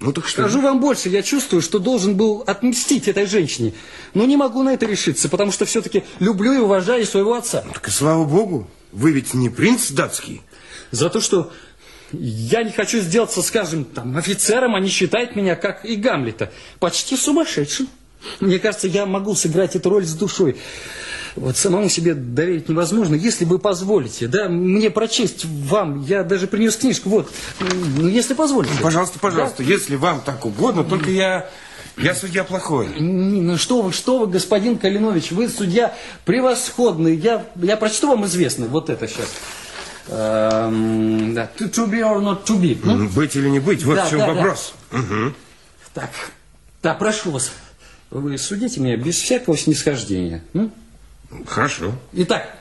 Ну так что? Скажу вам больше, я чувствую, что должен был отмстить этой женщине. Но не могу на это решиться, потому что все-таки люблю и уважаю своего отца. Так и слава богу, вы ведь не принц датский. За то, что я не хочу сделаться, скажем, там, офицером, они считают меня, как и Гамлета, почти сумасшедшим. Мне кажется, я могу сыграть эту роль с душой. Вот самому себе доверить невозможно, если вы позволите, да, мне прочесть вам, я даже принес книжку, вот, ну, если позволите. Пожалуйста, пожалуйста, да? если вам так угодно, только я... Я судья плохой. Ну что вы, что вы, господин Калинович, вы судья превосходный. Я, я прочту вам известно, вот это сейчас. Эм, да. To, to be or not to be. Ну? Быть или не быть, вот да, в чем да, вопрос. Да. Угу. Так, да, прошу вас, вы судите меня без всякого снисхождения. Ну? Хорошо. Итак,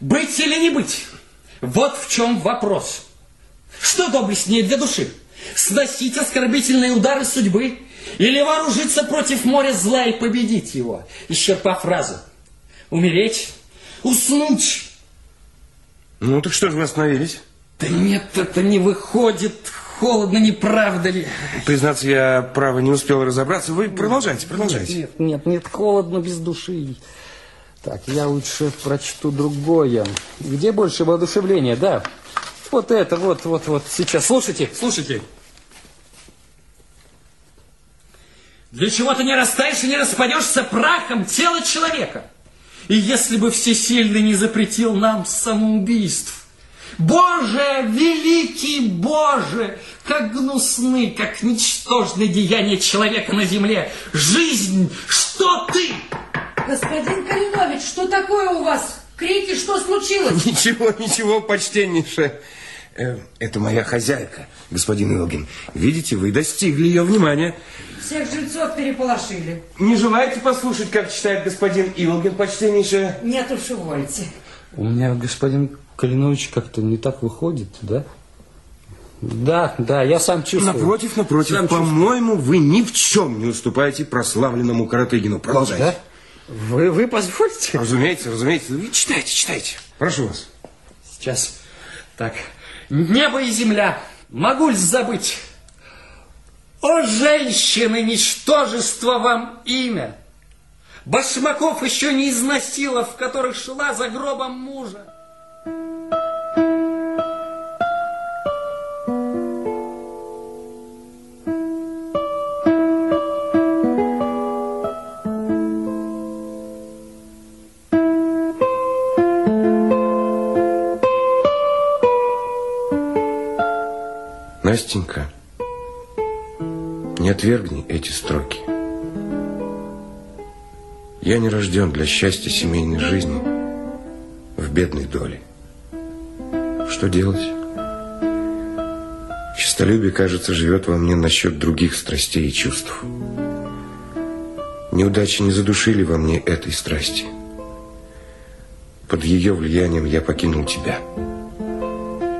быть или не быть? Вот в чем вопрос. Что доблестнее для души? Сносить оскорбительные удары судьбы или вооружиться против моря зла и победить его, исчерпав фразу? Умереть? Уснуть? Ну, так что же вы остановились? Да нет, это не выходит холодно, не правда ли? Признаться, я, право, не успел разобраться. Вы продолжайте, продолжайте. Нет, нет, нет, холодно без души. Так, я лучше прочту другое. Где больше воодушевления, да? Вот это, вот, вот, вот, сейчас. Слушайте, слушайте. Для чего ты не растаешь и не распадешься прахом тела человека? И если бы всесильный не запретил нам самоубийств, Боже, великий Боже, как гнусны, как ничтожны деяния человека на земле. Жизнь, что ты? Господин Калинович, что такое у вас? Крики, что случилось? Ничего, ничего, почтеннейшее. Э, это моя хозяйка, господин Илгин. Видите, вы достигли ее внимания. Всех жильцов переполошили. Не желаете послушать, как читает господин Илгин, почтеннейшая? Нет уж, увольте. У меня господин Калинович как-то не так выходит, да? Да, да, я сам чувствую. Напротив, напротив, по-моему, вы ни в чем не уступаете прославленному Каратыгину. Продолжайте. Да? Вы, вы позволите? Разумеется, разумеется. Вы читайте, читайте. Прошу вас. Сейчас. Так. Небо и земля. Могу ли забыть? О, женщины, ничтожество вам имя! Башмаков еще не износила, в которых шла за гробом мужа. Настенька, не отвергни эти строки. Я не рожден для счастья семейной жизни в бедной доле. Что делать? Чистолюбие, кажется, живет во мне насчет других страстей и чувств. Неудачи не задушили во мне этой страсти. Под ее влиянием я покинул тебя,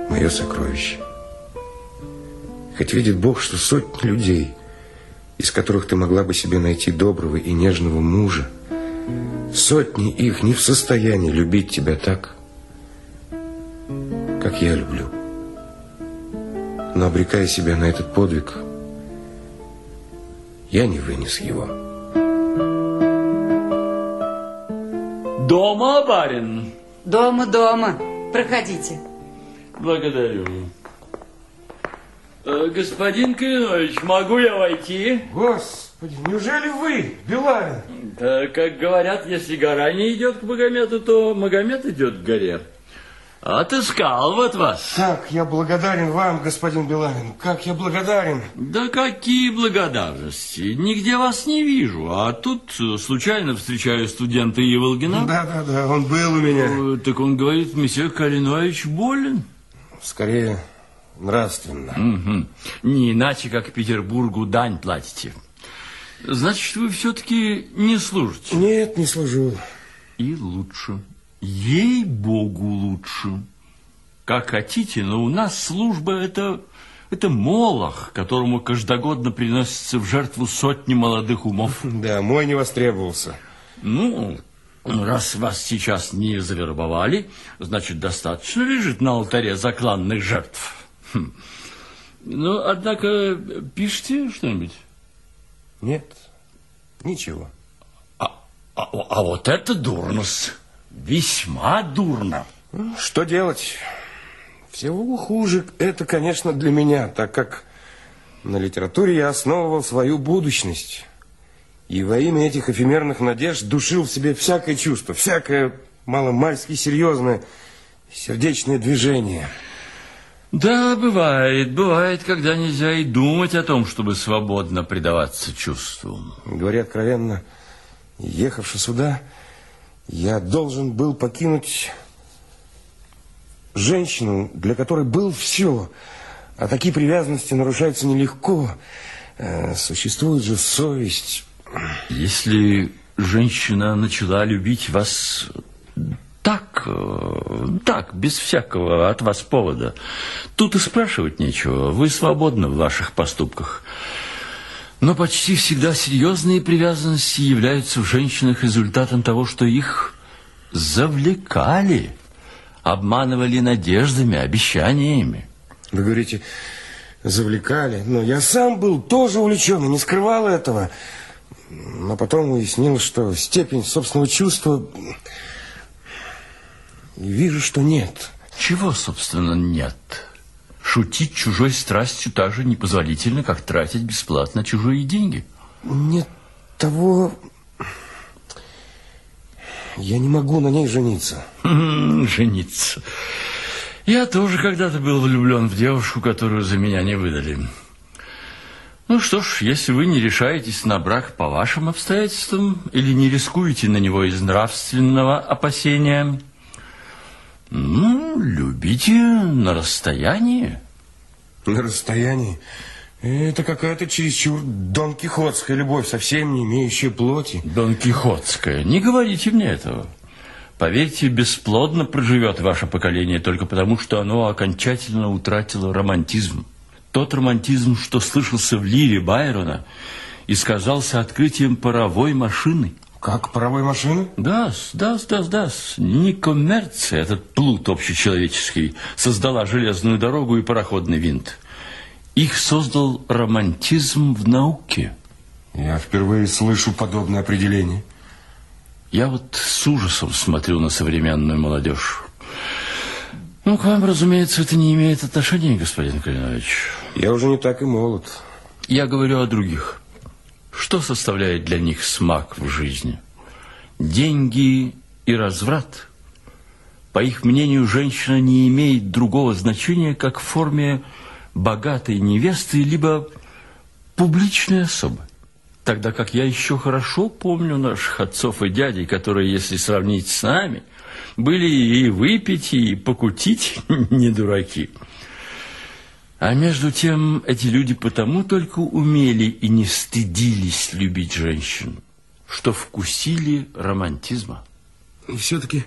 мое сокровище. Хоть видит Бог, что сотни людей, из которых ты могла бы себе найти доброго и нежного мужа, сотни их не в состоянии любить тебя так, я люблю. Но обрекая себя на этот подвиг, я не вынес его. Дома, барин? Дома, дома. Проходите. Благодарю. Э, господин Калинович, могу я войти? Господи, неужели вы, Белавин? Да, как говорят, если гора не идет к Магомету, то Магомед идет к горе. Отыскал вот вас. Так, я благодарен вам, господин Белавин. Как я благодарен. Да какие благодарности. Нигде вас не вижу. А тут э, случайно встречаю студента Еволгина. Да, да, да, он был у меня. Э, так он говорит, месье Калинович болен. Скорее, нравственно. Угу. Не иначе, как Петербургу дань платите. Значит, вы все-таки не служите? Нет, не служу. И лучше. Ей-богу, лучше. Как хотите, но у нас служба это, это молох, которому каждогодно приносится в жертву сотни молодых умов. Да, мой не востребовался. Ну, раз вас сейчас не завербовали, значит, достаточно лежит на алтаре закланных жертв. Хм. Ну, однако, пишите что-нибудь? Нет, ничего. А, а, а вот это дурно Весьма дурно. Что делать? Всего хуже это, конечно, для меня, так как на литературе я основывал свою будущность. И во имя этих эфемерных надежд душил в себе всякое чувство, всякое маломальски серьезное сердечное движение. Да, бывает, бывает, когда нельзя и думать о том, чтобы свободно предаваться чувствам. Говоря откровенно, ехавши сюда, я должен был покинуть женщину, для которой был все. А такие привязанности нарушаются нелегко. Э, существует же совесть. Если женщина начала любить вас так, э, так, без всякого от вас повода, тут и спрашивать нечего. Вы свободны в ваших поступках. Но почти всегда серьезные привязанности являются в женщинах результатом того, что их завлекали, обманывали надеждами, обещаниями. Вы говорите, завлекали, но я сам был тоже увлечен и не скрывал этого. Но потом выяснил, что степень собственного чувства... Вижу, что нет. Чего, собственно, нет? Шутить чужой страстью так же непозволительно, как тратить бесплатно чужие деньги. Нет того... Я не могу на ней жениться. Жениться. Я тоже когда-то был влюблен в девушку, которую за меня не выдали. Ну что ж, если вы не решаетесь на брак по вашим обстоятельствам или не рискуете на него из нравственного опасения, ну, любите на расстоянии. На расстоянии? Это какая-то чересчур Дон Кихотская любовь, совсем не имеющая плоти. Дон Кихотская, не говорите мне этого. Поверьте, бесплодно проживет ваше поколение только потому, что оно окончательно утратило романтизм. Тот романтизм, что слышался в лире Байрона и сказался открытием паровой машины. Как паровой машины? Да, да, да, да. Не коммерция, этот плут общечеловеческий, создала железную дорогу и пароходный винт. Их создал романтизм в науке. Я впервые слышу подобное определение. Я вот с ужасом смотрю на современную молодежь. Ну, к вам, разумеется, это не имеет отношения, господин Калинович. Я уже не так и молод. Я говорю о других. Что составляет для них смак в жизни? Деньги и разврат. По их мнению, женщина не имеет другого значения, как в форме богатой невесты, либо публичной особы. Тогда как я еще хорошо помню наших отцов и дядей, которые, если сравнить с нами, были и выпить, и покутить не дураки. А между тем, эти люди потому только умели и не стыдились любить женщин, что вкусили романтизма. И все-таки,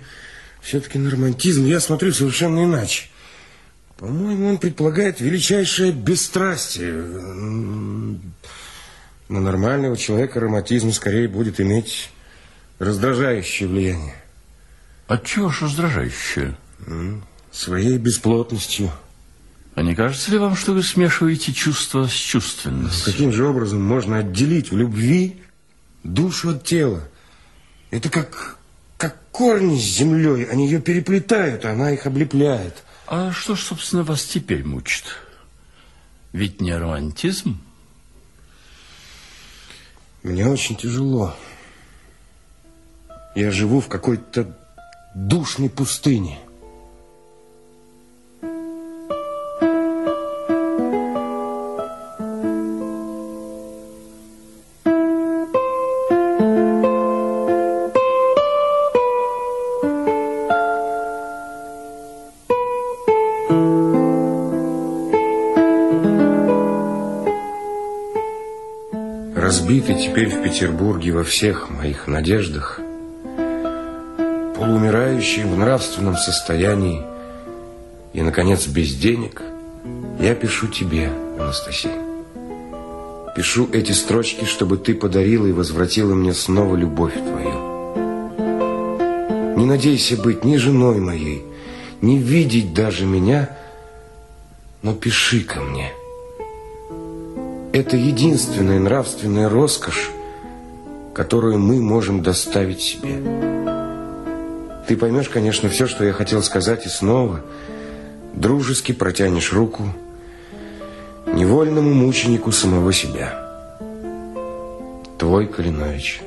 все-таки на романтизм я смотрю совершенно иначе. По-моему, он предполагает величайшее бесстрастие. На нормального человека романтизм скорее будет иметь раздражающее влияние. Отчего ж раздражающее? Своей бесплотностью. А не кажется ли вам, что вы смешиваете чувство с чувственностью? Каким же образом можно отделить в любви душу от тела? Это как, как корни с землей. Они ее переплетают, а она их облепляет. А что ж, собственно, вас теперь мучит? Ведь не романтизм? Мне очень тяжело. Я живу в какой-то душной пустыне. Разбитый теперь в Петербурге во всех моих надеждах, полуумирающий в нравственном состоянии и, наконец, без денег, я пишу тебе, Анастасия. Пишу эти строчки, чтобы ты подарила и возвратила мне снова любовь твою. Не надейся быть ни женой моей, не видеть даже меня, но пиши ко мне. Это единственная нравственная роскошь, которую мы можем доставить себе. Ты поймешь, конечно, все, что я хотел сказать, и снова дружески протянешь руку невольному мученику самого себя. Твой Калинович.